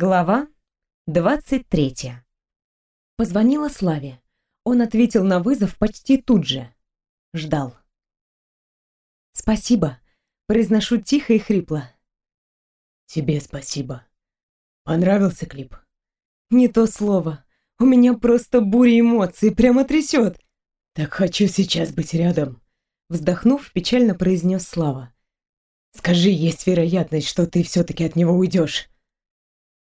Глава 23. Позвонила Славе. Он ответил на вызов почти тут же. Ждал. «Спасибо», — произношу тихо и хрипло. «Тебе спасибо. Понравился клип?» «Не то слово. У меня просто буря эмоций, прямо трясет». «Так хочу сейчас быть рядом», — вздохнув, печально произнес Слава. «Скажи, есть вероятность, что ты все-таки от него уйдешь?»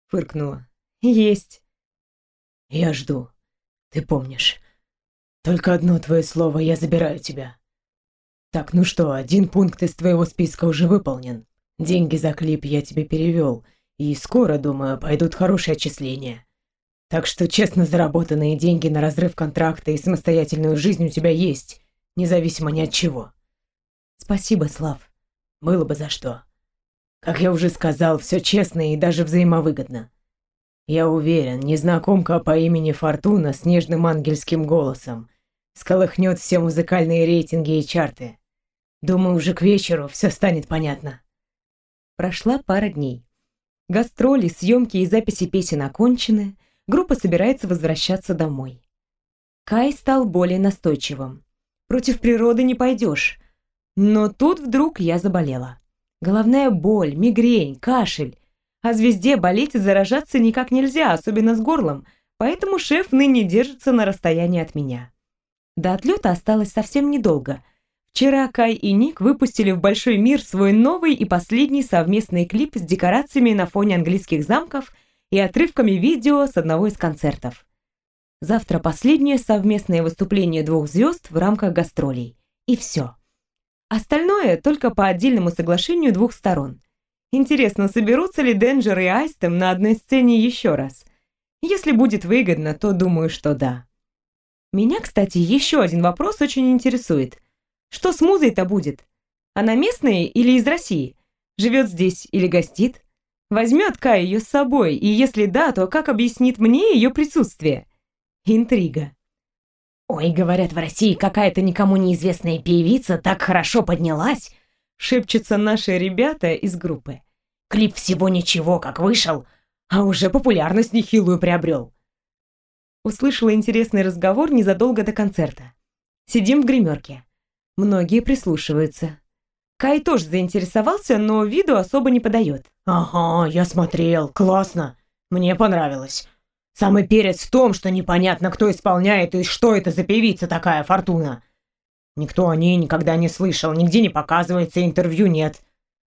Фыркнула. «Есть». «Я жду. Ты помнишь. Только одно твое слово, я забираю тебя. Так, ну что, один пункт из твоего списка уже выполнен. Деньги за клип я тебе перевел, и скоро, думаю, пойдут хорошие отчисления. Так что честно заработанные деньги на разрыв контракта и самостоятельную жизнь у тебя есть, независимо ни от чего. Спасибо, Слав. Было бы за что. Как я уже сказал, все честно и даже взаимовыгодно. Я уверен, незнакомка по имени Фортуна с нежным ангельским голосом сколыхнет все музыкальные рейтинги и чарты. Думаю, уже к вечеру все станет понятно. Прошла пара дней. Гастроли, съемки и записи песен окончены, группа собирается возвращаться домой. Кай стал более настойчивым. Против природы не пойдешь. Но тут вдруг я заболела. Головная боль, мигрень, кашель. А звезде болеть и заражаться никак нельзя, особенно с горлом, поэтому шеф ныне держится на расстоянии от меня. До отлета осталось совсем недолго. Вчера Кай и Ник выпустили в большой мир свой новый и последний совместный клип с декорациями на фоне английских замков и отрывками видео с одного из концертов. Завтра последнее совместное выступление двух звезд в рамках гастролей. И все. Остальное только по отдельному соглашению двух сторон. Интересно, соберутся ли Денджер и Айстем на одной сцене еще раз? Если будет выгодно, то думаю, что да. Меня, кстати, еще один вопрос очень интересует. Что с музой-то будет? Она местная или из России? Живет здесь или гостит? Возьмет Кай ее с собой, и если да, то как объяснит мне ее присутствие? Интрига. «Ой, говорят, в России какая-то никому неизвестная певица так хорошо поднялась!» Шепчутся наши ребята из группы. «Клип всего ничего, как вышел, а уже популярность нехилую приобрел услышала интересный разговор незадолго до концерта. Сидим в гримерке. Многие прислушиваются. Кай тоже заинтересовался, но виду особо не подает. «Ага, я смотрел. Классно. Мне понравилось. Самый перец в том, что непонятно, кто исполняет и что это за певица такая, Фортуна. Никто о ней никогда не слышал, нигде не показывается, интервью нет.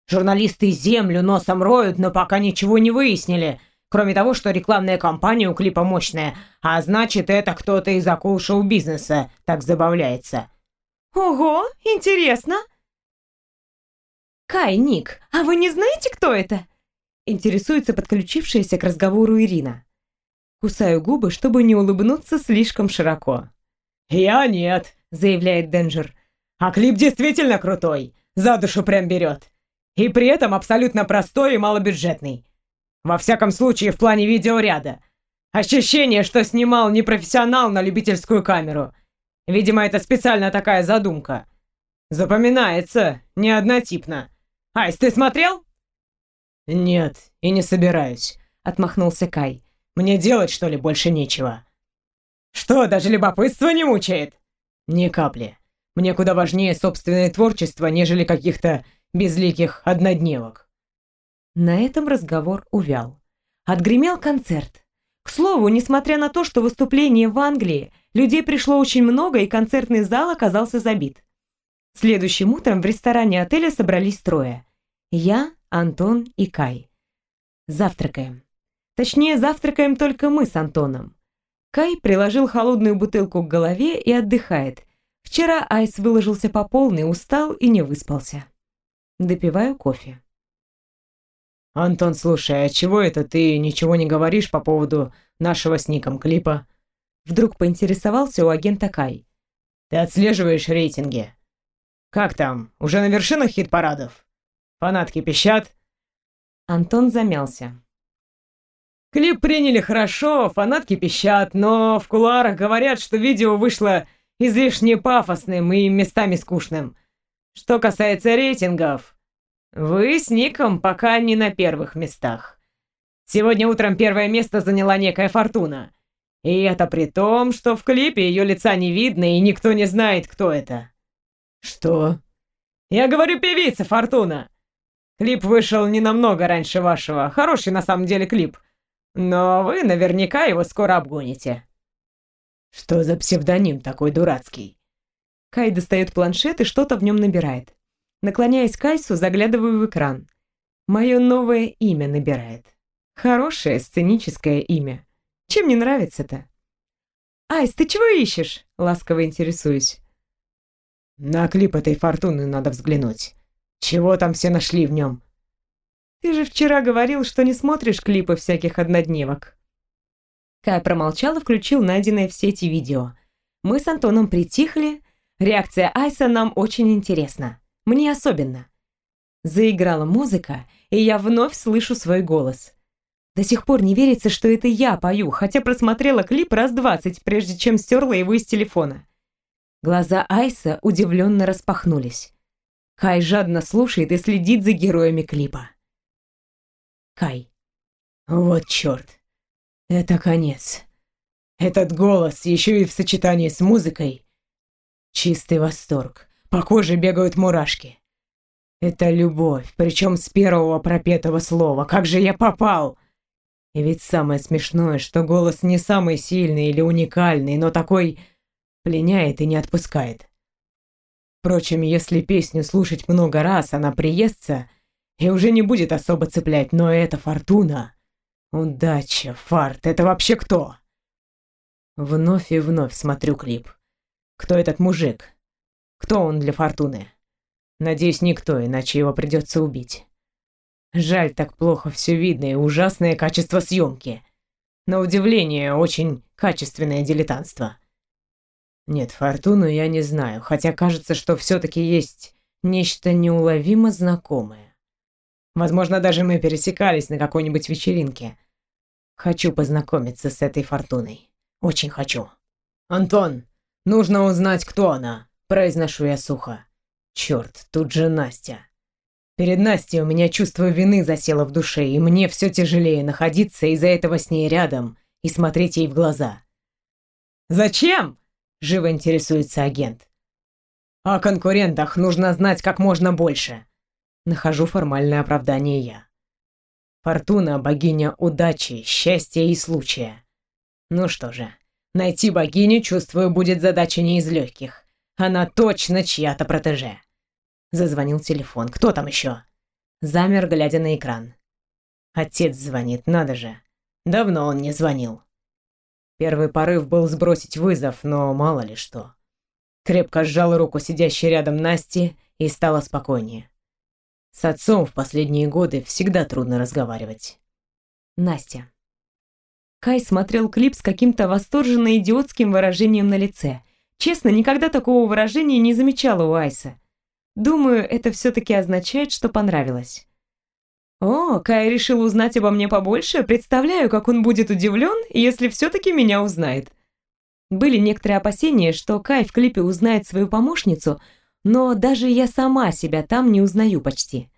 Журналисты землю носом роют, но пока ничего не выяснили». Кроме того, что рекламная кампания у клипа мощная, а значит, это кто-то из акул шоу-бизнеса так забавляется. Ого, интересно. Кай, Ник, а вы не знаете, кто это? Интересуется подключившаяся к разговору Ирина. Кусаю губы, чтобы не улыбнуться слишком широко. «Я нет», — заявляет Денджер. «А клип действительно крутой. За душу прям берет. И при этом абсолютно простой и малобюджетный. Во всяком случае, в плане видеоряда. Ощущение, что снимал не профессионал на любительскую камеру. Видимо, это специально такая задумка. Запоминается, не однотипно. Айс, ты смотрел? Нет, и не собираюсь, отмахнулся Кай. Мне делать, что ли, больше нечего. Что, даже любопытство не мучает? Ни капли. Мне куда важнее собственное творчество, нежели каких-то безликих однодневок. На этом разговор увял. Отгремел концерт. К слову, несмотря на то, что выступление в Англии, людей пришло очень много и концертный зал оказался забит. Следующим утром в ресторане отеля собрались трое. Я, Антон и Кай. Завтракаем. Точнее, завтракаем только мы с Антоном. Кай приложил холодную бутылку к голове и отдыхает. Вчера Айс выложился по полной, устал и не выспался. Допиваю кофе. «Антон, слушай, а чего это ты ничего не говоришь по поводу нашего с Ником клипа?» Вдруг поинтересовался у агента Кай. «Ты отслеживаешь рейтинги? Как там, уже на вершинах хит-парадов? Фанатки пищат?» Антон замялся. «Клип приняли хорошо, фанатки пищат, но в кулуарах говорят, что видео вышло излишне пафосным и местами скучным. Что касается рейтингов, вы с Ником пока не на первых местах. Сегодня утром первое место заняла некая Фортуна. И это при том, что в клипе ее лица не видно, и никто не знает, кто это. Что? Я говорю, певица Фортуна. Клип вышел не намного раньше вашего. Хороший на самом деле клип. Но вы наверняка его скоро обгоните. Что за псевдоним такой дурацкий? Кай достает планшет и что-то в нем набирает. Наклоняясь к Айсу, заглядываю в экран. Мое новое имя набирает. Хорошее сценическое имя. Чем не нравится-то? «Айс, ты чего ищешь?» — ласково интересуюсь. «На клип этой фортуны надо взглянуть. Чего там все нашли в нем?» «Ты же вчера говорил, что не смотришь клипы всяких однодневок». Кай промолчал и включил найденное в сети видео. Мы с Антоном притихли. Реакция Айса нам очень интересна. Мне особенно. Заиграла музыка, и я вновь слышу свой голос. До сих пор не верится, что это я пою, хотя просмотрела клип раз двадцать, прежде чем стерла его из телефона. Глаза Айса удивленно распахнулись. Кай жадно слушает и следит за героями клипа. Кай. Вот черт. Это конец. Этот голос, еще и в сочетании с музыкой. Чистый восторг. По коже бегают мурашки. Это любовь, причем с первого пропетого слова. Как же я попал! И ведь самое смешное, что голос не самый сильный или уникальный, но такой пленяет и не отпускает. Впрочем, если песню слушать много раз, она приестся и уже не будет особо цеплять, но это фортуна. Удача, фарт, это вообще кто? Вновь и вновь смотрю клип. Кто этот мужик? Кто он для фортуны? Надеюсь, никто, иначе его придется убить. Жаль, так плохо все видно и ужасное качество съемки. На удивление, очень качественное дилетантство. Нет, Фортуну я не знаю, хотя кажется, что все-таки есть нечто неуловимо знакомое. Возможно, даже мы пересекались на какой-нибудь вечеринке. Хочу познакомиться с этой Фортуной. Очень хочу. «Антон, нужно узнать, кто она», — произношу я сухо. «Черт, тут же Настя». Перед Настей у меня чувство вины засело в душе, и мне все тяжелее находиться из-за этого с ней рядом и смотреть ей в глаза. «Зачем?» – живо интересуется агент. «О конкурентах нужно знать как можно больше». Нахожу формальное оправдание я. Фортуна – богиня удачи, счастья и случая. Ну что же, найти богиню, чувствую, будет задача не из легких. Она точно чья-то протеже. Зазвонил телефон. Кто там еще? Замер, глядя на экран. Отец звонит, надо же. Давно он не звонил. Первый порыв был сбросить вызов, но мало ли что. Крепко сжал руку сидящей рядом Насти и стало спокойнее. С отцом в последние годы всегда трудно разговаривать. Настя. Кай смотрел клип с каким-то восторженно идиотским выражением на лице. Честно, никогда такого выражения не замечала у Айса. Думаю, это все-таки означает, что понравилось. О, Кай решил узнать обо мне побольше. Представляю, как он будет удивлен, если все-таки меня узнает. Были некоторые опасения, что Кай в клипе узнает свою помощницу, но даже я сама себя там не узнаю почти.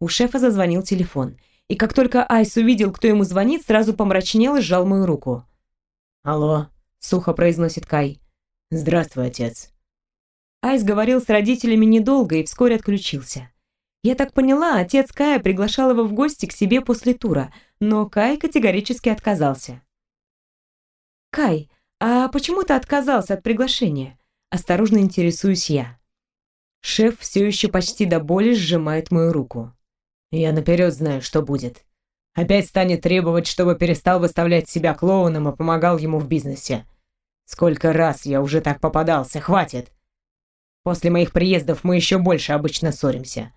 У шефа зазвонил телефон, и как только Айс увидел, кто ему звонит, сразу помрачнел и сжал мою руку. «Алло», — сухо произносит Кай. «Здравствуй, отец». Айс говорил с родителями недолго и вскоре отключился. Я так поняла, отец Кая приглашал его в гости к себе после тура, но Кай категорически отказался. «Кай, а почему ты отказался от приглашения?» Осторожно интересуюсь я. Шеф все еще почти до боли сжимает мою руку. «Я наперед знаю, что будет. Опять станет требовать, чтобы перестал выставлять себя клоуном и помогал ему в бизнесе. Сколько раз я уже так попадался, хватит!» После моих приездов мы еще больше обычно ссоримся.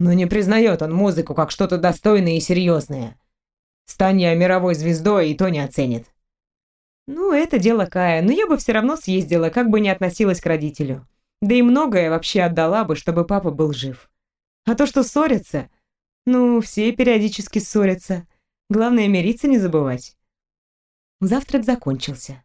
Но не признает он музыку как что-то достойное и серьезное. Стань я мировой звездой, и то не оценит. Ну, это дело Кая, но я бы все равно съездила, как бы не относилась к родителю. Да и многое вообще отдала бы, чтобы папа был жив. А то, что ссорятся... Ну, все периодически ссорятся. Главное, мириться не забывать. Завтрак закончился.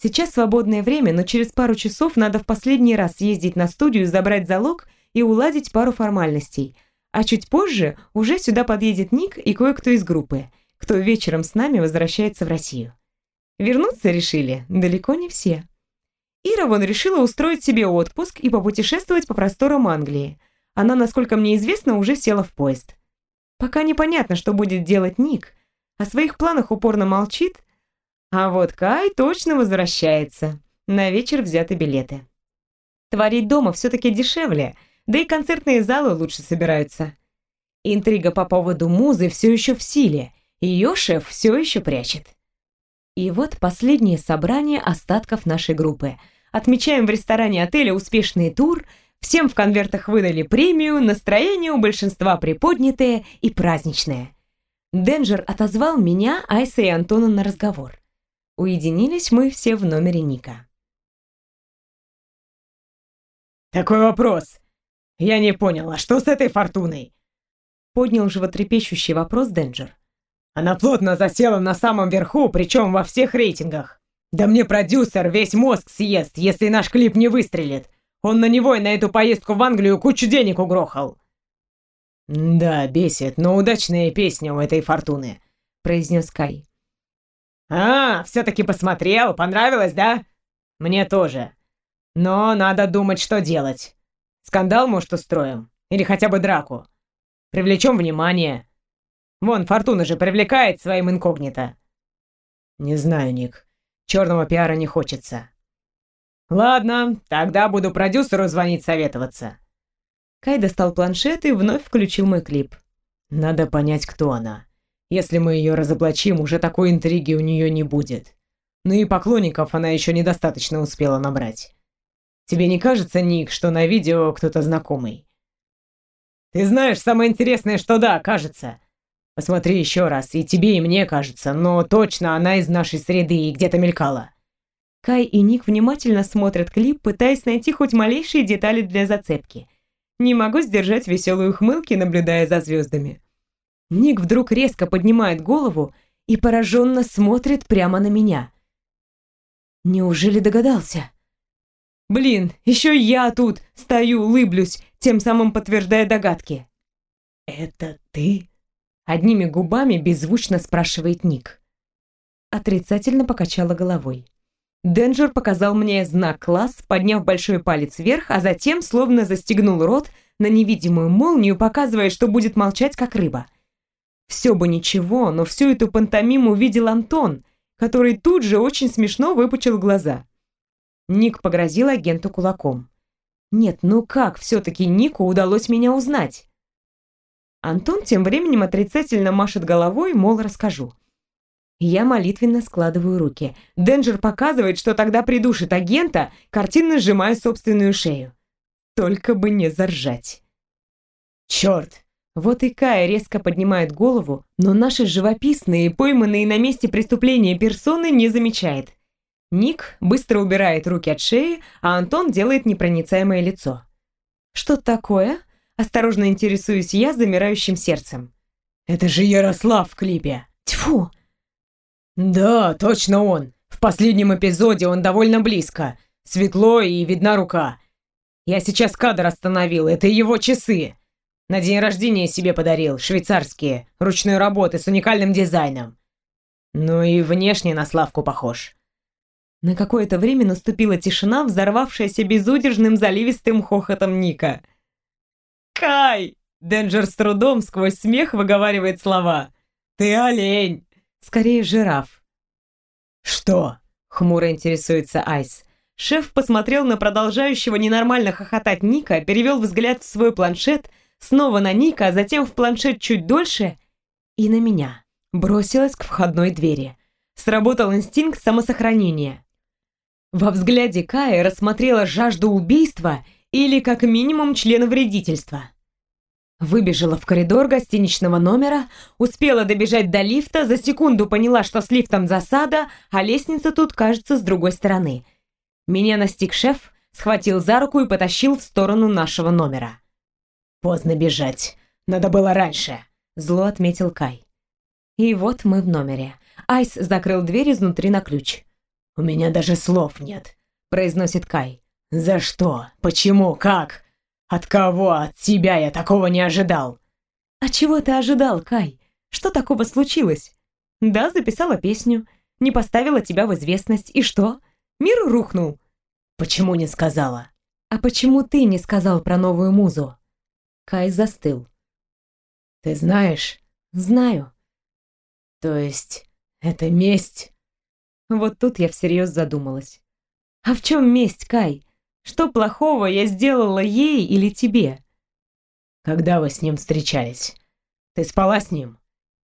Сейчас свободное время, но через пару часов надо в последний раз съездить на студию, забрать залог и уладить пару формальностей. А чуть позже уже сюда подъедет Ник и кое-кто из группы. кто вечером с нами возвращается в Россию. Вернуться решили далеко не все. Ира вон решила устроить себе отпуск и попутешествовать по просторам Англии. Она, насколько мне известно, уже села в поезд. Пока непонятно, что будет делать Ник. О своих планах упорно молчит. А вот Кай точно возвращается. На вечер взяты билеты. Творить дома все-таки дешевле, да и концертные залы лучше собираются. Интрига по поводу музы все еще в силе, ее шеф все еще прячет. И вот последнее собрание остатков нашей группы. Отмечаем в ресторане отеля успешный тур, всем в конвертах выдали премию, настроение у большинства приподнятое и праздничное. Денджер отозвал меня, Айса и Антона на разговор. Уединились мы все в номере Ника. «Такой вопрос. Я не понял, а что с этой фортуной?» Поднял животрепещущий вопрос Денджер. «Она плотно засела на самом верху, причем во всех рейтингах. Да мне продюсер весь мозг съест, если наш клип не выстрелит. Он на него и на эту поездку в Англию кучу денег угрохал». «Да, бесит, но удачная песня у этой фортуны», — произнес Кай. «А, все-таки посмотрел, понравилось, да? Мне тоже. Но надо думать, что делать. Скандал, может, устроим? Или хотя бы драку? Привлечем внимание. Вон, Фортуна же привлекает своим инкогнито. Не знаю, Ник. Черного пиара не хочется. Ладно, тогда буду продюсеру звонить советоваться. Кай достал планшет и вновь включил мой клип. Надо понять, кто она. Если мы ее разоблачим, уже такой интриги у нее не будет. Ну и поклонников она еще недостаточно успела набрать. Тебе не кажется, Ник, что на видео кто-то знакомый? Ты знаешь, самое интересное, что да, кажется. Посмотри еще раз, и тебе, и мне кажется, но точно она из нашей среды и где-то мелькала. Кай и Ник внимательно смотрят клип, пытаясь найти хоть малейшие детали для зацепки. Не могу сдержать веселую ухмылки, наблюдая за звездами. Ник вдруг резко поднимает голову и пораженно смотрит прямо на меня. Неужели догадался? Блин, еще я тут стою, улыблюсь, тем самым подтверждая догадки. «Это ты?» Одними губами беззвучно спрашивает Ник. Отрицательно покачала головой. Денджер показал мне знак класс, подняв большой палец вверх, а затем словно застегнул рот на невидимую молнию, показывая, что будет молчать, как рыба. Все бы ничего, но всю эту пантомиму видел Антон, который тут же очень смешно выпучил глаза. Ник погрозил агенту кулаком. Нет, ну как все-таки Нику удалось меня узнать? Антон тем временем отрицательно машет головой, мол, расскажу. Я молитвенно складываю руки. Денджер показывает, что тогда придушит агента, картинно сжимая собственную шею. Только бы не заржать. Черт! Вот и Кая резко поднимает голову, но наши живописные, пойманные на месте преступления персоны не замечает. Ник быстро убирает руки от шеи, а Антон делает непроницаемое лицо. «Что такое?» – осторожно интересуюсь я замирающим сердцем. «Это же Ярослав в клипе!» «Тьфу!» «Да, точно он. В последнем эпизоде он довольно близко. Светло и видна рука. Я сейчас кадр остановил, это его часы. На день рождения себе подарил, швейцарские, ручной работы с уникальным дизайном. Ну и внешне на Славку похож. На какое-то время наступила тишина, взорвавшаяся безудержным заливистым хохотом Ника. «Кай!» — Денджер с трудом сквозь смех выговаривает слова. «Ты олень!» «Скорее, жираф». «Что?» — хмуро интересуется Айс. Шеф посмотрел на продолжающего ненормально хохотать Ника, перевел взгляд в свой планшет, снова на Ника, а затем в планшет чуть дольше и на меня. Бросилась к входной двери. Сработал инстинкт самосохранения. Во взгляде Кая рассмотрела жажду убийства или, как минимум, членовредительства. Выбежала в коридор гостиничного номера, успела добежать до лифта, за секунду поняла, что с лифтом засада, а лестница тут, кажется, с другой стороны. Меня настиг шеф, схватил за руку и потащил в сторону нашего номера. «Поздно бежать. Надо было раньше», — зло отметил Кай. И вот мы в номере. Айс закрыл дверь изнутри на ключ. «У меня даже слов нет», — произносит Кай. «За что? Почему? Как? От кого? От тебя я такого не ожидал!» «А чего ты ожидал, Кай? Что такого случилось?» Да, записала песню, не поставила тебя в известность. И что? Мир рухнул. Почему не сказала? А почему ты не сказал про новую музу? Кай застыл. Ты знаешь? Знаю. То есть, это месть? Вот тут я всерьез задумалась. А в чем месть, Кай? Что плохого я сделала ей или тебе? Когда вы с ним встречались? Ты спала с ним?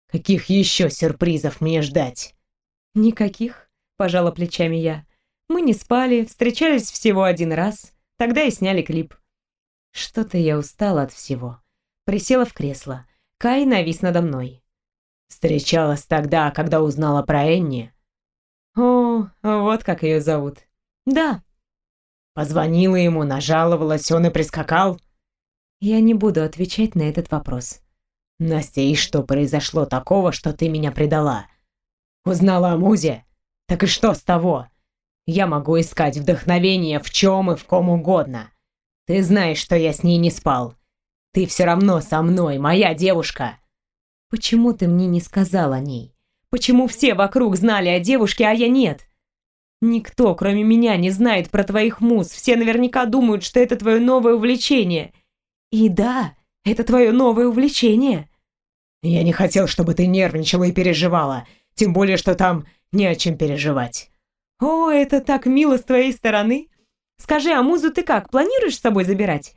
Каких еще сюрпризов мне ждать? Никаких, пожала плечами я. Мы не спали, встречались всего один раз, тогда и сняли клип. Что-то я устала от всего. Присела в кресло. Кай навис надо мной. Встречалась тогда, когда узнала про Энни. О, вот как ее зовут. Да. Позвонила ему, нажаловалась, он и прискакал. Я не буду отвечать на этот вопрос. Настя, и что произошло такого, что ты меня предала? Узнала о Музе? Так и что с того? Я могу искать вдохновение в чем и в ком угодно. Ты знаешь, что я с ней не спал. Ты все равно со мной, моя девушка. Почему ты мне не сказал о ней? Почему все вокруг знали о девушке, а я нет? Никто, кроме меня, не знает про твоих муз. Все наверняка думают, что это твое новое увлечение. И да, это твое новое увлечение. Я не хотел, чтобы ты нервничала и переживала. Тем более, что там не о чем переживать. О, это так мило с твоей стороны. Скажи, а музу ты как, планируешь с собой забирать?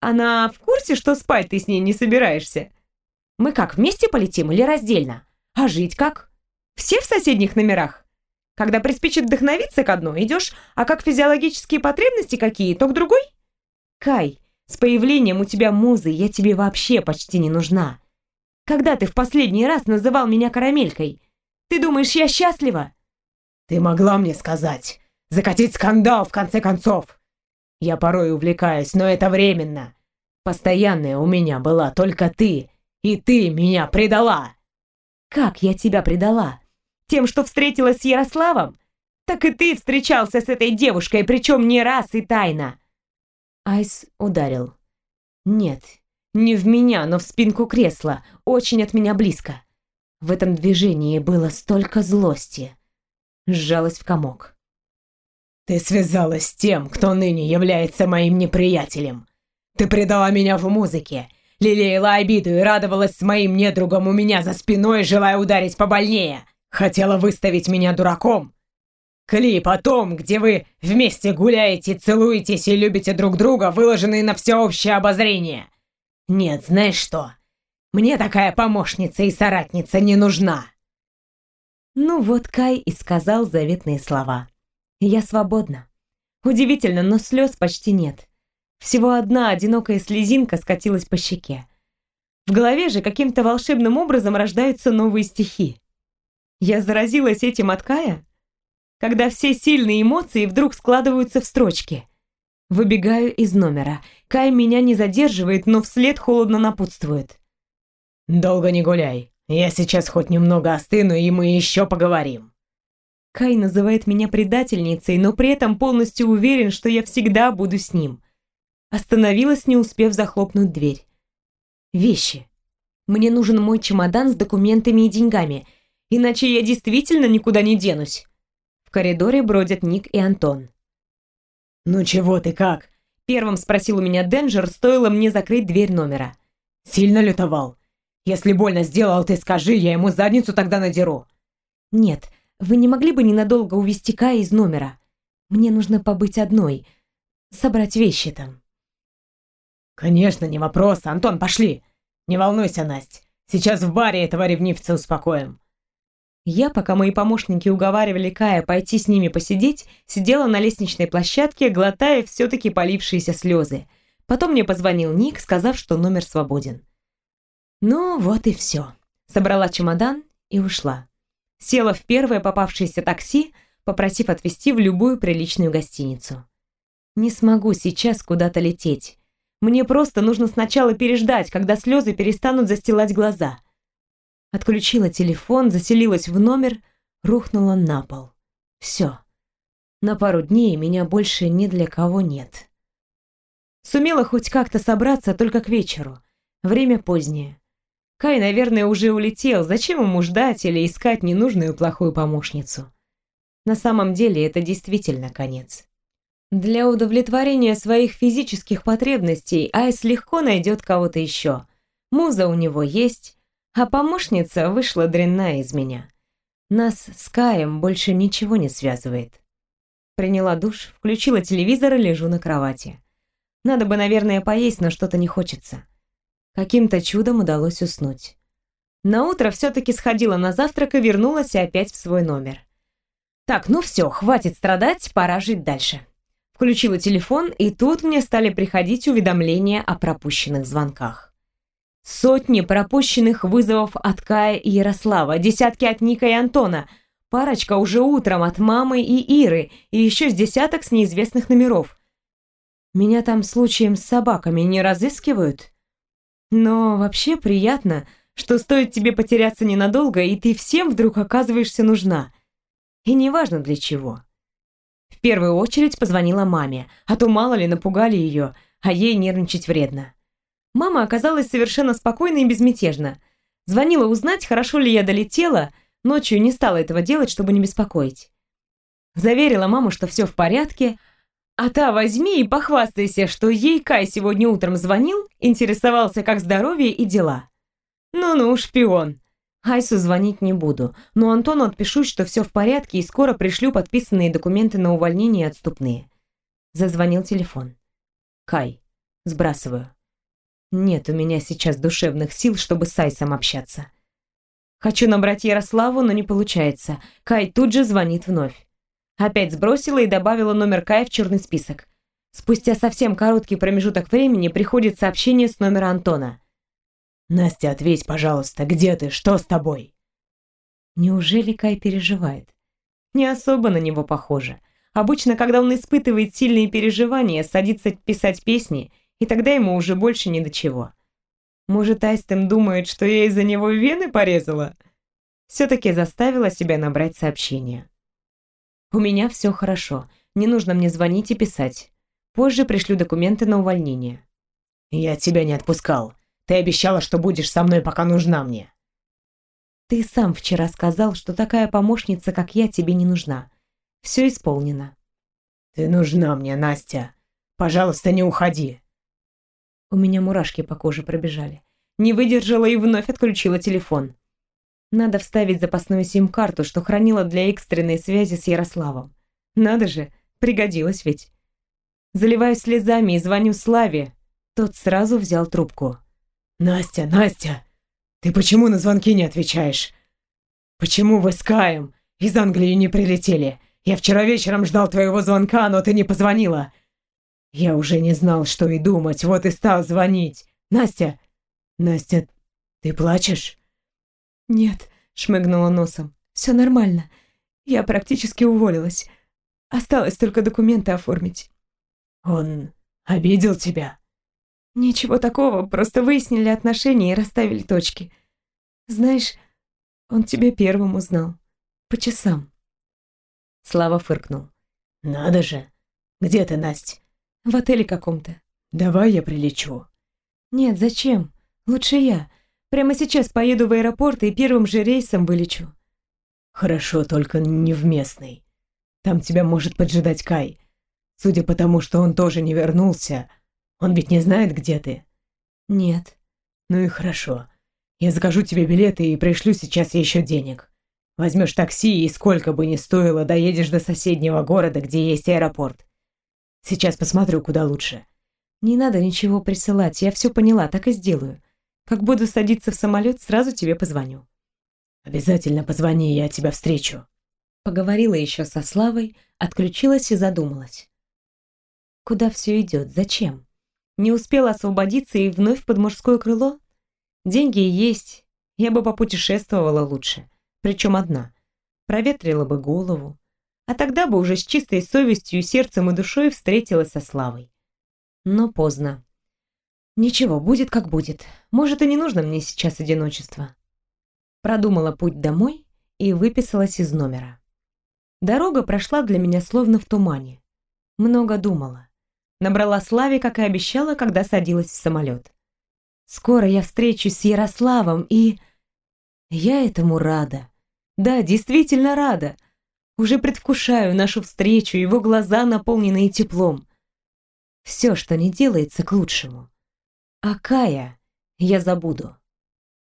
Она в курсе, что спать ты с ней не собираешься? Мы как, вместе полетим или раздельно? А жить как? Все в соседних номерах? Когда приспичит вдохновиться к одной, идешь, а как физиологические потребности какие, то к другой? Кай, с появлением у тебя музы я тебе вообще почти не нужна. Когда ты в последний раз называл меня карамелькой? Ты думаешь, я счастлива? Ты могла мне сказать. Закатить скандал, в конце концов. Я порой увлекаюсь, но это временно. Постоянная у меня была только ты, и ты меня предала. Как я тебя предала? Тем, что встретилась с Ярославом? Так и ты встречался с этой девушкой, причем не раз и тайно. Айс ударил. Нет, не в меня, но в спинку кресла, очень от меня близко. В этом движении было столько злости. Сжалась в комок. «Ты связалась с тем, кто ныне является моим неприятелем. Ты предала меня в музыке, лелеяла обиду и радовалась с моим недругом у меня за спиной, желая ударить побольнее. Хотела выставить меня дураком, Клип о том, где вы вместе гуляете, целуетесь и любите друг друга, выложенный на всеобщее обозрение. Нет, знаешь что? Мне такая помощница и соратница не нужна. Ну вот Кай и сказал заветные слова. Я свободна. Удивительно, но слез почти нет. Всего одна одинокая слезинка скатилась по щеке. В голове же каким-то волшебным образом рождаются новые стихи. Я заразилась этим от Кая? когда все сильные эмоции вдруг складываются в строчки. Выбегаю из номера. Кай меня не задерживает, но вслед холодно напутствует. «Долго не гуляй. Я сейчас хоть немного остыну, и мы еще поговорим». Кай называет меня предательницей, но при этом полностью уверен, что я всегда буду с ним. Остановилась, не успев захлопнуть дверь. Вещи. Мне нужен мой чемодан с документами и деньгами, иначе я действительно никуда не денусь. В коридоре бродят Ник и Антон. «Ну чего ты как?» Первым спросил у меня Денджер, стоило мне закрыть дверь номера. «Сильно лютовал? Если больно сделал, ты скажи, я ему задницу тогда надеру». «Нет, вы не могли бы ненадолго увести Кая из номера? Мне нужно побыть одной, собрать вещи там». «Конечно, не вопрос. Антон, пошли. Не волнуйся, Настя. Сейчас в баре этого ревнивца успокоим». Я, пока мои помощники уговаривали Кая пойти с ними посидеть, сидела на лестничной площадке, глотая все-таки полившиеся слезы. Потом мне позвонил Ник, сказав, что номер свободен. Ну, вот и все. Собрала чемодан и ушла. Села в первое попавшееся такси, попросив отвезти в любую приличную гостиницу. Не смогу сейчас куда-то лететь. Мне просто нужно сначала переждать, когда слезы перестанут застилать глаза – Отключила телефон, заселилась в номер, рухнула на пол. Все. На пару дней меня больше ни для кого нет. Сумела хоть как-то собраться только к вечеру. Время позднее. Кай, наверное, уже улетел. Зачем ему ждать или искать ненужную плохую помощницу? На самом деле это действительно конец. Для удовлетворения своих физических потребностей Айс легко найдет кого-то еще. Муза у него есть, а помощница вышла дрянная из меня. Нас с Каем больше ничего не связывает. Приняла душ, включила телевизор и лежу на кровати. Надо бы, наверное, поесть, но что-то не хочется. Каким-то чудом удалось уснуть. На утро все-таки сходила на завтрак и вернулась опять в свой номер. Так, ну все, хватит страдать, пора жить дальше. Включила телефон, и тут мне стали приходить уведомления о пропущенных звонках. Сотни пропущенных вызовов от Кая и Ярослава, десятки от Ника и Антона, парочка уже утром от мамы и Иры, и еще с десяток с неизвестных номеров. Меня там случаем с собаками не разыскивают? Но вообще приятно, что стоит тебе потеряться ненадолго, и ты всем вдруг оказываешься нужна. И неважно для чего. В первую очередь позвонила маме, а то мало ли напугали ее, а ей нервничать вредно. Мама оказалась совершенно спокойна и безмятежна. Звонила узнать, хорошо ли я долетела, ночью не стала этого делать, чтобы не беспокоить. Заверила маму, что все в порядке, а та возьми и похвастайся, что ей Кай сегодня утром звонил, интересовался, как здоровье и дела. Ну-ну, шпион. Айсу звонить не буду, но Антону отпишу, что все в порядке и скоро пришлю подписанные документы на увольнение и отступные. Зазвонил телефон. Кай. Сбрасываю. Нет у меня сейчас душевных сил, чтобы с Айсом общаться. Хочу набрать Ярославу, но не получается. Кай тут же звонит вновь. Опять сбросила и добавила номер Кая в черный список. Спустя совсем короткий промежуток времени приходит сообщение с номера Антона. «Настя, ответь, пожалуйста, где ты? Что с тобой?» Неужели Кай переживает? Не особо на него похоже. Обычно, когда он испытывает сильные переживания, садится писать песни, и тогда ему уже больше ни до чего. Может, Айстем думает, что я из-за него вены порезала? Все-таки заставила себя набрать сообщение. У меня все хорошо. Не нужно мне звонить и писать. Позже пришлю документы на увольнение. Я тебя не отпускал. Ты обещала, что будешь со мной, пока нужна мне. Ты сам вчера сказал, что такая помощница, как я, тебе не нужна. Все исполнено. Ты нужна мне, Настя. Пожалуйста, не уходи. У меня мурашки по коже пробежали. Не выдержала и вновь отключила телефон. Надо вставить запасную сим-карту, что хранила для экстренной связи с Ярославом. Надо же, пригодилось ведь. Заливаю слезами и звоню Славе. Тот сразу взял трубку. «Настя, Настя, ты почему на звонки не отвечаешь? Почему вы с Каем из Англии не прилетели? Я вчера вечером ждал твоего звонка, но ты не позвонила. Я уже не знал, что и думать, вот и стал звонить. Настя, Настя, ты плачешь?» «Нет», — шмыгнула носом. «Все нормально. Я практически уволилась. Осталось только документы оформить». «Он обидел тебя?» «Ничего такого, просто выяснили отношения и расставили точки. Знаешь, он тебя первым узнал. По часам». Слава фыркнул. «Надо же! Где ты, Настя?» «В отеле каком-то». «Давай я прилечу». «Нет, зачем? Лучше я. Прямо сейчас поеду в аэропорт и первым же рейсом вылечу. Хорошо, только не в местный. Там тебя может поджидать Кай. Судя по тому, что он тоже не вернулся, он ведь не знает, где ты. Нет. Ну и хорошо. Я закажу тебе билеты и пришлю сейчас еще денег. Возьмешь такси и сколько бы ни стоило, доедешь до соседнего города, где есть аэропорт. Сейчас посмотрю, куда лучше. Не надо ничего присылать, я все поняла, так и сделаю. Как буду садиться в самолет, сразу тебе позвоню. Обязательно позвони, я тебя встречу. Поговорила еще со Славой, отключилась и задумалась. Куда все идет? Зачем? Не успела освободиться и вновь под мужское крыло? Деньги есть, я бы попутешествовала лучше, причем одна. Проветрила бы голову, а тогда бы уже с чистой совестью, сердцем и душой встретилась со Славой. Но поздно. Ничего, будет как будет. Может, и не нужно мне сейчас одиночество. Продумала путь домой и выписалась из номера. Дорога прошла для меня словно в тумане. Много думала. Набрала Славе, как и обещала, когда садилась в самолет. Скоро я встречусь с Ярославом, и... Я этому рада. Да, действительно рада. Уже предвкушаю нашу встречу, его глаза, наполненные теплом. Все, что не делается, к лучшему. А Кая я забуду.